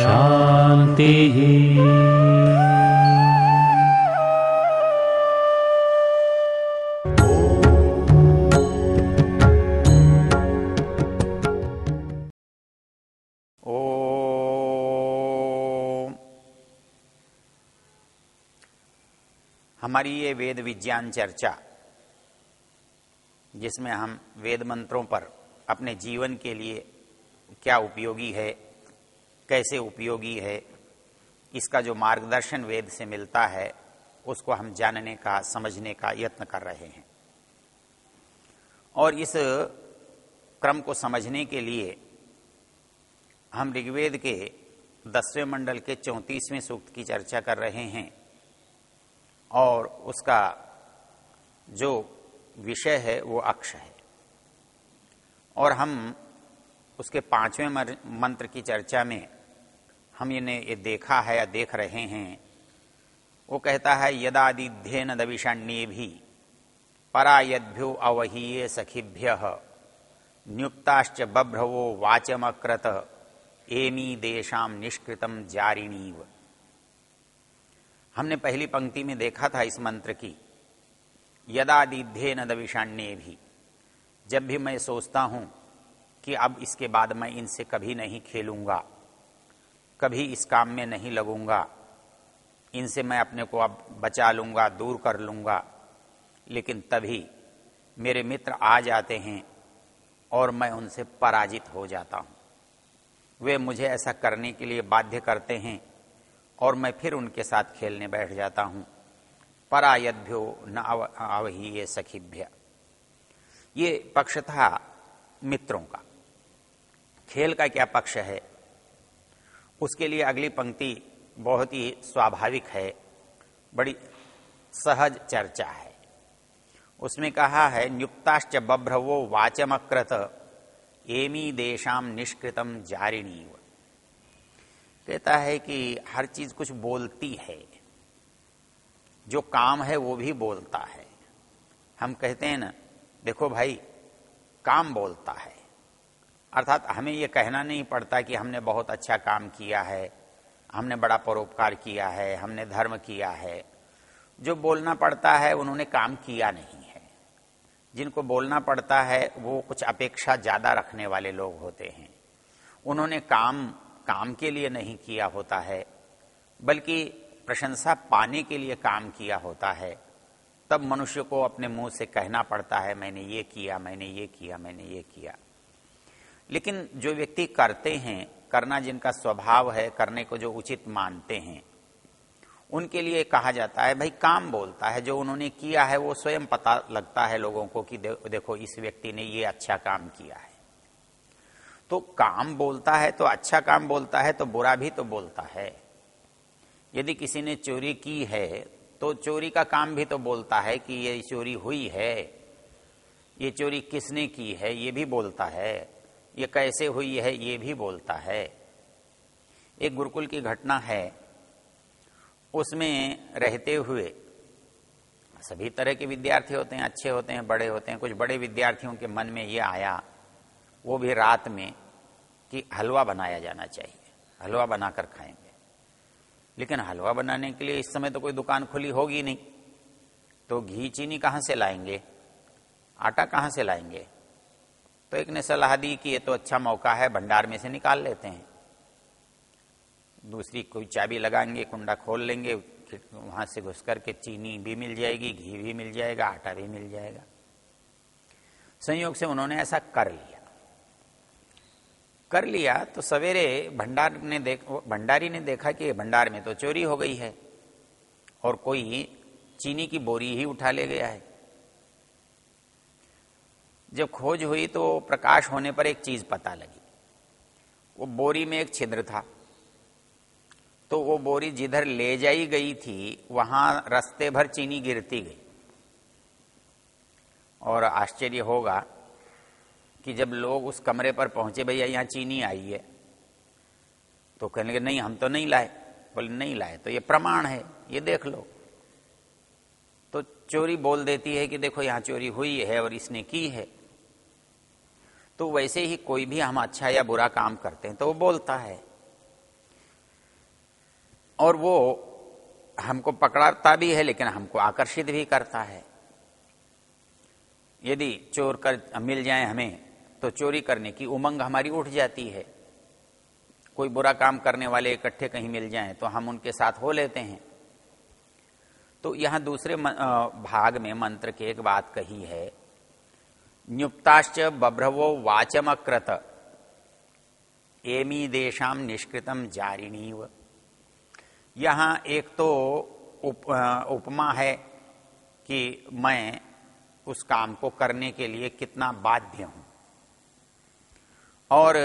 शांति ओम। हमारी ये वेद विज्ञान चर्चा, जिसमें हम वेद मंत्रों पर अपने जीवन के लिए क्या उपयोगी है, कैसे उपयोगी है, इसका जो मार्गदर्शन वेद से मिलता है, उसको हम जानने का, समझने का यत्न कर रहे हैं। और इस क्रम को समझने के लिए हम ऋग्वेद के दसवें मंडल के चौंतीसवें सूक्त की चर्चा कर रहे हैं और उसका जो विषय है वो अक्ष है। और हम उसके पाँचवें मंत्र की चर्चा में हम इन्हें ये देखा है या देख रहे हैं। वो कहता है, यदादिध्येन दविषण्ये भी परा परायद्भ्यो अवहीये सखिभ्य, न्युक्ताश्च बभ्रवो वाचमक्रत एमी देशाम निष्कृतम जारिणीव। हमने पहली पंक्ति में देखा था इस मंत्र की यदादिध्ये न दविषाण्य भी, जब भी मैं सोचता हूँ कि अब इसके बाद मैं इनसे कभी नहीं खेलूँगा, कभी इस काम में नहीं लगूँगा। इनसे मैं अपने को अब बचा लूँगा, दूर कर लूँगा। लेकिन तभी मेरे मित्र आ जाते हैं और मैं उनसे पराजित हो जाता हूँ। वे मुझे ऐसा करने के लिए बाध्य करते हैं और मैं फिर उनके साथ खेलने बैठ जाता हूँ। परायद्भ्यो न अवही ये सखीभ्य। ये पक्ष था मित्रों का। खेल का क्या पक्ष है? उसके लिए अगली पंक्ति बहुत ही स्वाभाविक है, बड़ी सहज चर्चा है। उसमें कहा है, न्युक्ताश्च बभ्रवो वाचमकृत एमी देशाम निष्कृतम जारिणी कहता है कि हर चीज़ कुछ बोलती है। जो काम है वो भी बोलता है। हम कहते हैं ना, देखो भाई, काम बोलता है। अर्थात हमें ये कहना नहीं पड़ता कि हमने बहुत अच्छा काम किया है, हमने बड़ा परोपकार किया है, हमने धर्म किया है। जो बोलना पड़ता है, उन्होंने काम किया नहीं है। जिनको बोलना पड़ता है, वो कुछ अपेक्षा ज़्यादा रखने वाले लोग होते हैं। उन्होंने काम काम के लिए नहीं किया होता है, बल्कि प्रशंसा पाने के लिए काम किया होता है। तब मनुष्य को अपने मुँह से कहना पड़ता है, मैंने ये किया, मैंने ये किया, मैंने ये किया। लेकिन जो व्यक्ति करते हैं, करना जिनका स्वभाव है, करने को जो उचित मानते हैं, उनके लिए कहा जाता है, भाई, काम बोलता है, जो उन्होंने किया है, वो स्वयं पता लगता है लोगों को कि देखो, इस व्यक्ति ने ये अच्छा काम किया है। तो काम बोलता है तो अच्छा काम बोलता है तो बुरा भी तो बोलता है। यदि किसी ने चोरी की है तो चोरी का काम भी तो बोलता है कि ये चोरी हुई है, ये चोरी किसने की है, ये भी बोलता है। ये कैसे हुई है, ये भी बोलता है। एक गुरुकुल की घटना है। उसमें रहते हुए सभी तरह के विद्यार्थी होते हैं, अच्छे होते हैं, बड़े होते हैं। कुछ बड़े विद्यार्थियों के मन में ये आया, वो भी रात में, कि हलवा बनाया जाना चाहिए। हलवा बनाकर खाएँगे। लेकिन हलवा बनाने के लिए इस समय तो कोई दुकान खुली होगी नहीं। तो घी चीनी कहाँ से लाएँगे? आटा कहाँ से लाएँगे? तो एक ने सलाह दी कि ये तो अच्छा मौका है, भंडार में से निकाल लेते हैं। दूसरी, कोई चाबी लगाएँगे, कुंडा खोल लेंगे वहाँ से घुस करके चीनी भी मिल जाएगी, घी भी मिल जाएगा, आटा भी मिल जाएगा। संयोग से उन्होंने ऐसा कर लिया। कर लिया तो सवेरे भंडार ने देख, भंडारी ने देखा कि भंडार में तो चोरी हो गई है और कोई चीनी की बोरी ही उठा ले गया है। जब खोज हुई तो प्रकाश होने पर एक चीज़ पता लगी। वो बोरी में एक छिद्र था। तो वो बोरी जिधर ले जाई गई थी, वहाँ रस्ते भर चीनी गिरती गई। और आश्चर्य होगा कि जब लोग उस कमरे पर पहुँचे, भैया, यहाँ चीनी आई है। तो कहने लगे, नहीं, हम तो नहीं लाए। बोले, नहीं लाए तो ये प्रमाण है, ये देख लो। तो चोरी बोल देती है कि देखो, यहाँ चोरी हुई है और इसने की है। तो वैसे ही कोई भी हम अच्छा या बुरा काम करते हैं तो वो बोलता है। और वो हमको पकड़ाता भी है, लेकिन हमको आकर्षित भी करता है। यदि चोर कर, मिल जाए हमें तो चोरी करने की उमंग हमारी उठ जाती है। कोई बुरा काम करने वाले इकट्ठे कहीं मिल जाएँ तो हम उनके साथ हो लेते हैं। तो यहाँ दूसरे भाग में मंत्र की एक बात कही है न्युक्ताश्च बभ्रवो वाचमकृत एमी देशाम निष्कृतम जारिणीव। यहाँ एक तो उप, उपमा है कि मैं उस काम को करने के लिए कितना बाध्य हूँ। और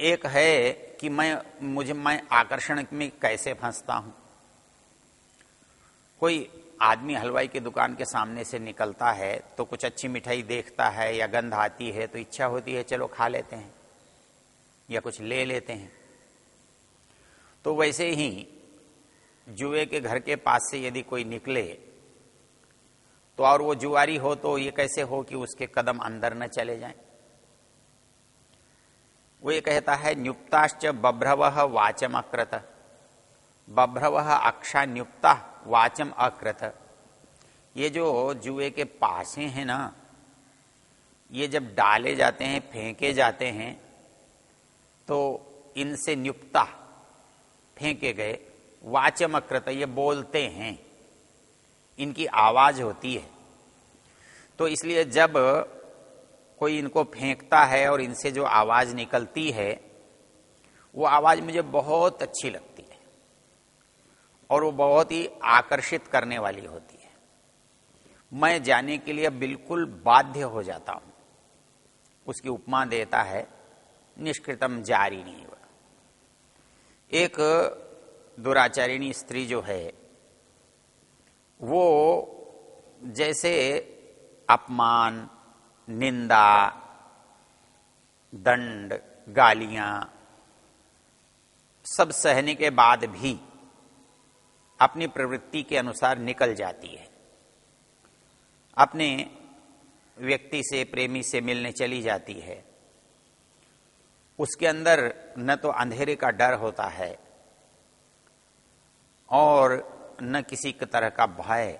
एक है कि मैं मुझे मैं आकर्षण में कैसे फंसता हूँ। कोई आदमी हलवाई की दुकान के सामने से निकलता है तो कुछ अच्छी मिठाई देखता है या गंध आती है तो इच्छा होती है, चलो खा लेते हैं या कुछ ले लेते हैं। तो वैसे ही जुए के घर के पास से यदि कोई निकले तो और वो जुआरी हो तो ये कैसे हो कि उसके कदम अंदर न चले जाएँ? वो ये कहता है, न्युक्ताश्च बभ्रव वाचम अकृत बभ्रव अक्षा न्युक्ता वाचम अकृत। ये जो जुए के पासे हैं ना, ये जब डाले जाते हैं, फेंके जाते हैं तो इनसे नियुक्ता फेंके गए, वाचम अकृत, ये बोलते हैं, इनकी आवाज़ होती है। तो इसलिए जब कोई इनको फेंकता है और इनसे जो आवाज़ निकलती है, वो आवाज़ मुझे बहुत अच्छी लगती और वो बहुत ही आकर्षित करने वाली होती है। मैं जाने के लिए बिल्कुल बाध्य हो जाता हूँ। उसकी उपमा देता है, निष्कृतम जारिणी एक दुराचारिणी स्त्री जो है, वो जैसे अपमान, निंदा, दंड, गालियाँ, सब सहने के बाद भी अपनी प्रवृत्ति के अनुसार निकल जाती है। अपने व्यक्ति से, प्रेमी से मिलने चली जाती है। उसके अंदर न तो अंधेरे का डर होता है और न किसी तरह का भय।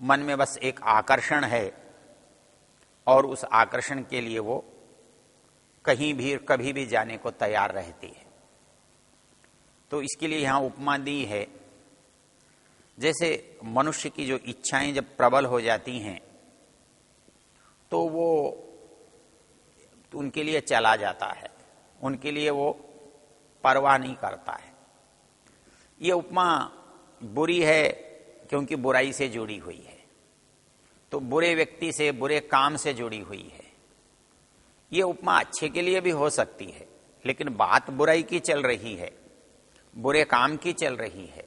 मन में बस एक आकर्षण है और उस आकर्षण के लिए वो कहीं भी, कभी भी जाने को तैयार रहती है। तो इसके लिए यहाँ उपमा दी है जैसे मनुष्य की जो इच्छाएँ जब प्रबल हो जाती हैं तो वो उनके लिए चला जाता है। उनके लिए वो परवाह नहीं करता है। ये उपमा बुरी है क्योंकि बुराई से जुड़ी हुई है। तो बुरे व्यक्ति से, बुरे काम से जुड़ी हुई है। ये उपमा अच्छे के लिए भी हो सकती है, लेकिन बात बुराई की चल रही है, बुरे काम की चल रही है।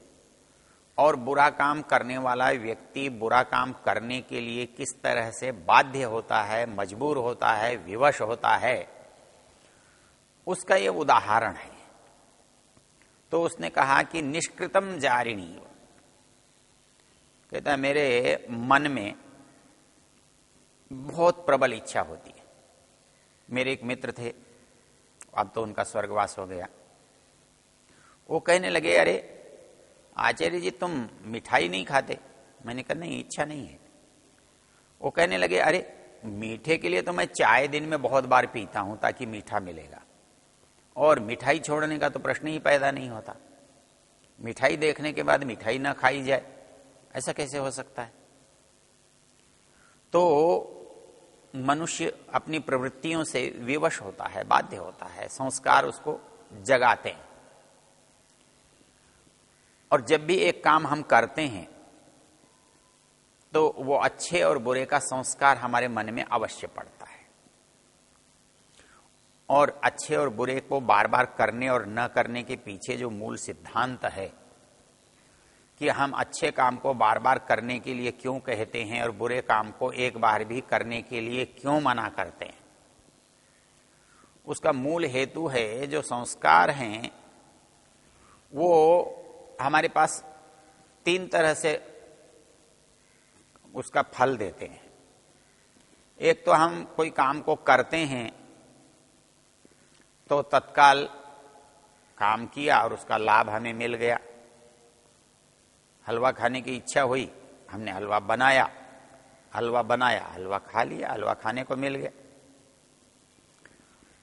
और बुरा काम करने वाला व्यक्ति बुरा काम करने के लिए किस तरह से बाध्य होता है, मजबूर होता है, विवश होता है? उसका ये उदाहरण है। तो उसने कहा कि निष्कृतम जारिणी। कहता मेरे मन में बहुत प्रबल इच्छा होती है। मेरे एक मित्र थे, अब तो उनका स्वर्गवास हो गया। वो कहने लगे, अरे आचार्य जी, तुम मिठाई नहीं खाते? मैंने कहा, नहीं, इच्छा नहीं है। वो कहने लगे, अरे, मीठे के लिए तो मैं चाय दिन में बहुत बार पीता हूँ ताकि मीठा मिलेगा। और मिठाई छोड़ने का तो प्रश्न ही पैदा नहीं होता। मिठाई देखने के बाद मिठाई ना खाई जाए, ऐसा कैसे हो सकता है? तो मनुष्य अपनी प्रवृत्तियों से विवश होता है, बाध्य होता है, संस्कार उसको जगाते हैं। और जब भी एक काम हम करते हैं तो वो अच्छे और बुरे का संस्कार हमारे मन में अवश्य पड़ता है। और अच्छे और बुरे को बार बार करने और न करने के पीछे जो मूल सिद्धांत है कि हम अच्छे काम को बार बार करने के लिए क्यों कहते हैं और बुरे काम को एक बार भी करने के लिए क्यों मना करते हैं, उसका मूल हेतु है जो संस्कार हैं, वो हमारे पास तीन तरह से उसका फल देते हैं। एक तो हम कोई काम को करते हैं तो तत्काल काम किया और उसका लाभ हमें मिल गया। हलवा खाने की इच्छा हुई, हमने हलवा बनाया। हलवा बनाया, हलवा खा लिया, हलवा खाने को मिल गया।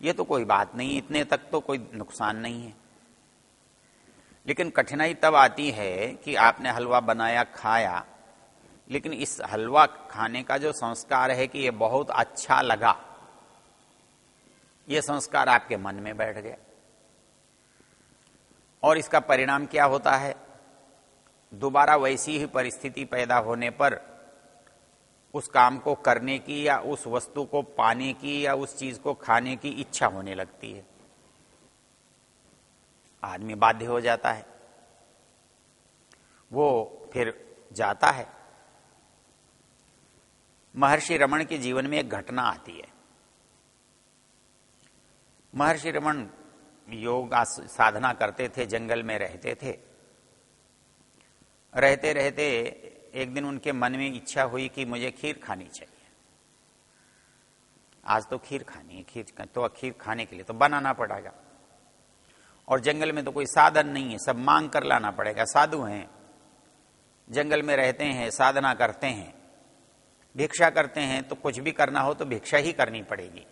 ये तो कोई बात नहीं, इतने तक तो कोई नुकसान नहीं है। लेकिन कठिनाई तब आती है कि आपने हलवा बनाया, खाया। लेकिन इस हलवा खाने का जो संस्कार है कि ये बहुत अच्छा लगा, ये संस्कार आपके मन में बैठ गया। और इसका परिणाम क्या होता है? दोबारा वैसी ही परिस्थिति पैदा होने पर उस काम को करने की या उस वस्तु को पाने की या उस चीज़ को खाने की इच्छा होने लगती है। आदमी बाध्य हो जाता है। वो फिर जाता है। महर्षि रमन के जीवन में एक घटना आती है। महर्षि रमन योग साधना करते थे, जंगल में रहते थे। रहते रहते एक दिन उनके मन में इच्छा हुई कि मुझे खीर खानी चाहिए। आज तो खीर खानी है, खीर तो खीर खाने के लिए तो बनाना पड़ेगा। और जंगल में तो कोई साधन नहीं है, सब मांग कर लाना पड़ेगा। साधु हैं। जंगल में रहते हैं, साधना करते हैं। भिक्षा करते हैं तो कुछ भी करना हो तो भिक्षा ही करनी पड़ेगी।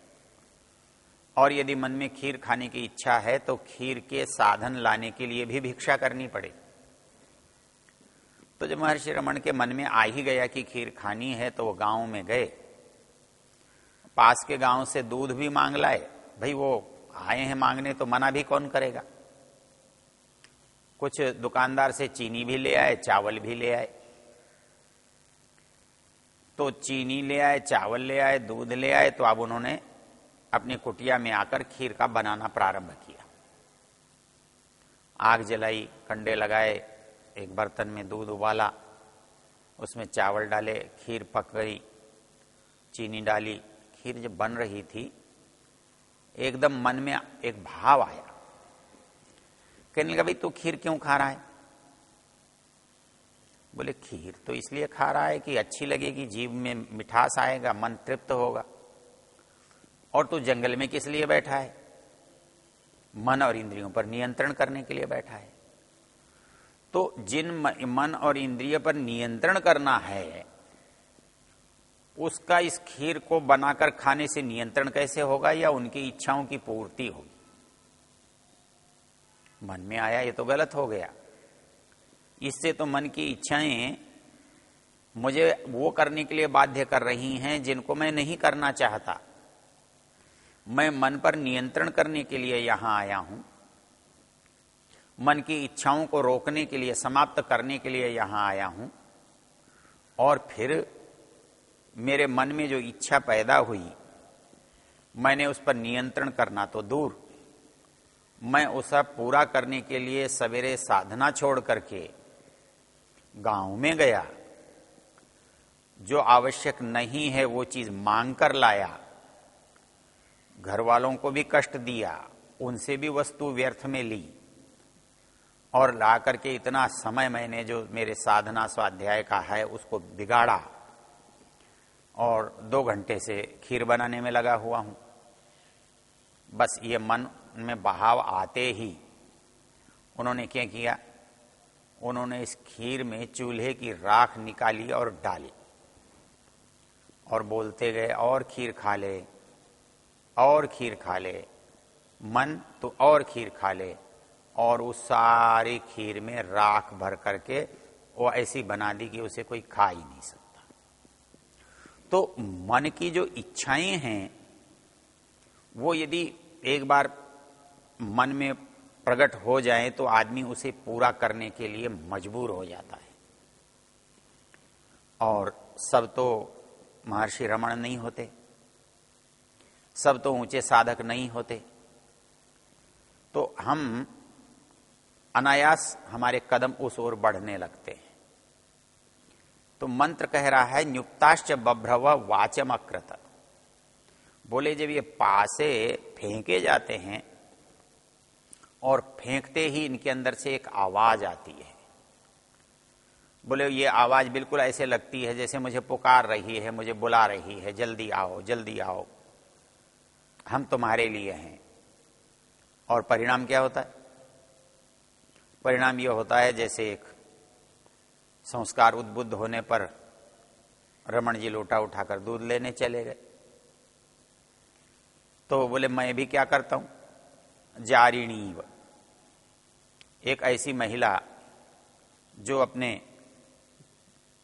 और यदि मन में खीर खाने की इच्छा है तो खीर के साधन लाने के लिए भी भिक्षा करनी पड़ेगी तो जब महर्षि रमन के मन में आ ही गया कि खीर खानी है तो वो गाँव में गए। पास के गाँव से दूध भी मांग लाए। भाई, वो आए हैं मांगने तो मना भी कौन करेगा? कुछ दुकानदार से चीनी भी ले आए, चावल भी ले आए। तो चीनी ले आए, चावल ले आए, दूध ले आए तो अब उन्होंने अपनी कुटिया में आकर खीर का बनाना प्रारंभ किया। आग जलाई, कंडे लगाए, एक बर्तन में दूध उबाला, उसमें चावल डाले, खीर पक गई, चीनी डाली। खीर जब बन रही थी एकदम मन में एक भाव आया। कहने लगा, भाई, तू तो खीर क्यों खा रहा है? बोले, खीर तो इसलिए खा रहा है कि अच्छी लगेगी जीव में मिठास आएगा, मन तृप्त होगा। और तू जंगल में किस लिए बैठा है? मन और इंद्रियों पर नियंत्रण करने के लिए बैठा है। तो जिन मन और इंद्रिय पर नियंत्रण करना है उसका इस खीर को बनाकर खाने से नियंत्रण कैसे होगा या उनकी इच्छाओं की पूर्ति होगी? मन में आया, ये तो गलत हो गया। इससे तो मन की इच्छाएँ मुझे वो करने के लिए बाध्य कर रही हैं जिनको मैं नहीं करना चाहता। मैं मन पर नियंत्रण करने के लिए यहाँ आया हूँ। मन की इच्छाओं को रोकने के लिए, समाप्त करने के लिए यहाँ आया हूँ। और फिर मेरे मन में जो इच्छा पैदा हुई, मैंने उस पर नियंत्रण करना तो दूर। मैं उसे पूरा करने के लिए सवेरे साधना छोड़ करके गाँव में गया। जो आवश्यक नहीं है वो चीज़ मांग कर लाया। घर वालों को भी कष्ट दिया, उनसे भी वस्तु व्यर्थ में ली। और ला करके इतना समय मैंने जो मेरे साधना स्वाध्याय का है, उसको बिगाड़ा। और दो घंटे से खीर बनाने में लगा हुआ हूँ। बस ये मन में बहाव आते ही उन्होंने क्या किया? उन्होंने इस खीर में चूल्हे की राख निकाली और डाली और बोलते गए, और खीर खा ले, और खीर खा ले, मन तो और खीर खा ले, और उस सारी खीर में राख भर करके वो ऐसी बना दी कि उसे कोई खा ही नहीं सकता तो मन की जो इच्छाएँ हैं, वो यदि एक बार मन में प्रकट हो जाए तो आदमी उसे पूरा करने के लिए मजबूर हो जाता है। और सब तो महर्षि रमण नहीं होते, सब तो ऊँचे साधक नहीं होते। तो हम अनायास हमारे कदम उस ओर बढ़ने लगते हैं। तो मंत्र कह रहा है, न्युक्ताश्च बभ्रव वाचम अकृत बोले, जब ये पासे फेंके जाते हैं और फेंकते ही इनके अंदर से एक आवाज़ आती है। बोले, ये आवाज़ बिल्कुल ऐसे लगती है जैसे मुझे पुकार रही है, मुझे बुला रही है, जल्दी आओ जल्दी आओ। हम तुम्हारे लिए हैं। और परिणाम क्या होता है? परिणाम यह होता है जैसे एक संस्कार उद्बुद्ध होने पर रमन जी लोटा उठाकर दूध लेने चले गए। तो बोले, मैं भी क्या करता हूँ? जारिणी एक ऐसी महिला जो अपने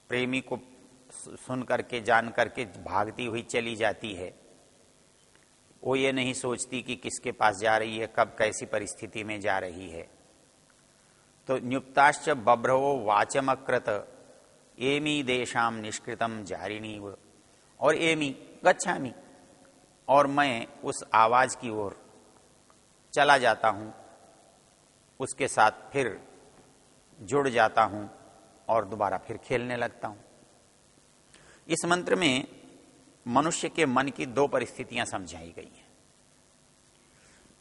प्रेमी को सुन करके, जान करके भागती हुई चली जाती है, वो ये नहीं सोचती कि किसके पास जा रही है, कब, कैसी परिस्थिति में जा रही है। तो न्युक्ताश्च बभ्रवो वाचमकृत। एमी देशाम निष्कृतम जारिणी और एमी, गच्छामी। और मैं उस आवाज़ की ओर चला जाता हूँ। उसके साथ फिर जुड़ जाता हूँ और दोबारा फिर खेलने लगता हूँ। इस मंत्र में मनुष्य के मन की दो परिस्थितियाँ समझाई गई हैं।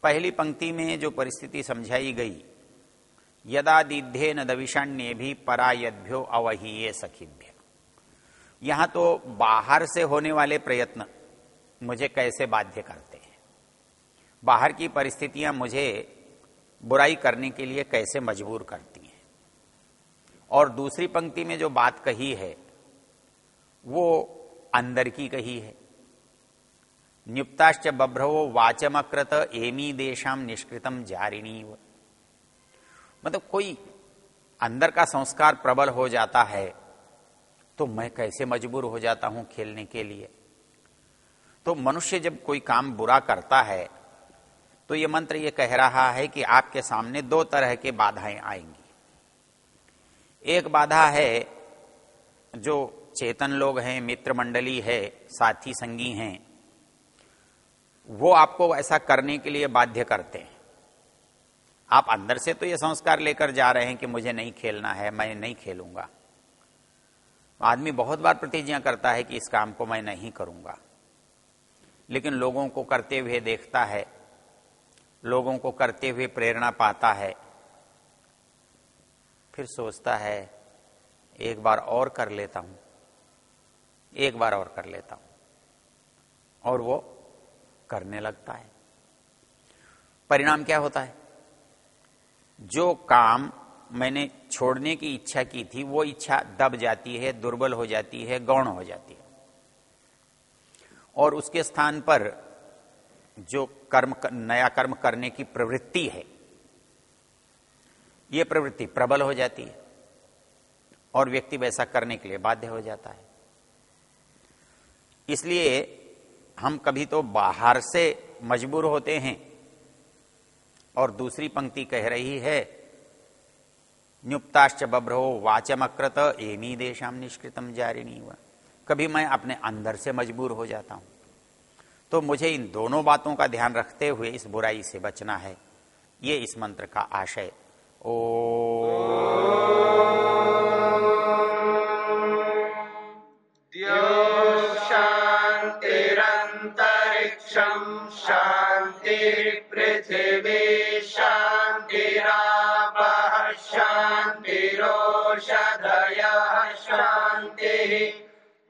पहली पंक्ति में जो परिस्थिति समझाई गई यदा दिद्धे न दविषाण्य भी परायद्भ्यो अवहीये सखीभ्य। यहाँ तो बाहर से होने वाले प्रयत्न मुझे कैसे बाध्य करते हैं? बाहर की परिस्थितियाँ मुझे बुराई करने के लिए कैसे मजबूर करती हैं? और दूसरी पंक्ति में जो बात कही है, वो अंदर की कही है। नियुक्ताश्च बभ्रवो वाचमकृत एमी देशाम निष्कृतम जारिणी मतलब कोई अंदर का संस्कार प्रबल हो जाता है तो मैं कैसे मजबूर हो जाता हूँ खेलने के लिए? तो मनुष्य जब कोई काम बुरा करता है तो ये मंत्र ये कह रहा है कि आपके सामने दो तरह के बाधाएँ आएँगी। एक बाधा है, जो चेतन लोग हैं मित्र मंडली है, साथी संगी हैं, वो आपको ऐसा करने के लिए बाध्य करते हैं। आप अंदर से तो ये संस्कार लेकर जा रहे हैं कि मुझे नहीं खेलना है, मैं नहीं खेलूँगा। आदमी बहुत बार प्रतिज्ञा करता है कि इस काम को मैं नहीं करूँगा। लेकिन लोगों को करते हुए देखता है, लोगों को करते हुए प्रेरणा पाता है, फिर सोचता है, एक बार और कर लेता हूँ, एक बार और कर लेता हूँ, और वो करने लगता है। परिणाम क्या होता है? जो काम मैंने छोड़ने की इच्छा की थी, वो इच्छा दब जाती है, दुर्बल हो जाती है, गौण हो जाती है। और उसके स्थान पर जो कर्म नया कर्म करने की प्रवृत्ति है, ये प्रवृत्ति प्रबल हो जाती है और व्यक्ति वैसा करने के लिए बाध्य हो जाता है। इसलिए हम कभी तो बाहर से मजबूर होते हैं और दूसरी पंक्ति कह रही है न्युप्ताश्च बभ्रो वाचमकृत एमी देशाम निष्कृतम जारी नहीं हुआ कभी मैं अपने अंदर से मजबूर हो जाता हूँ। तो मुझे इन दोनों बातों का ध्यान रखते हुए इस बुराई से बचना है। ये इस मंत्र का आशय। ओ, ओ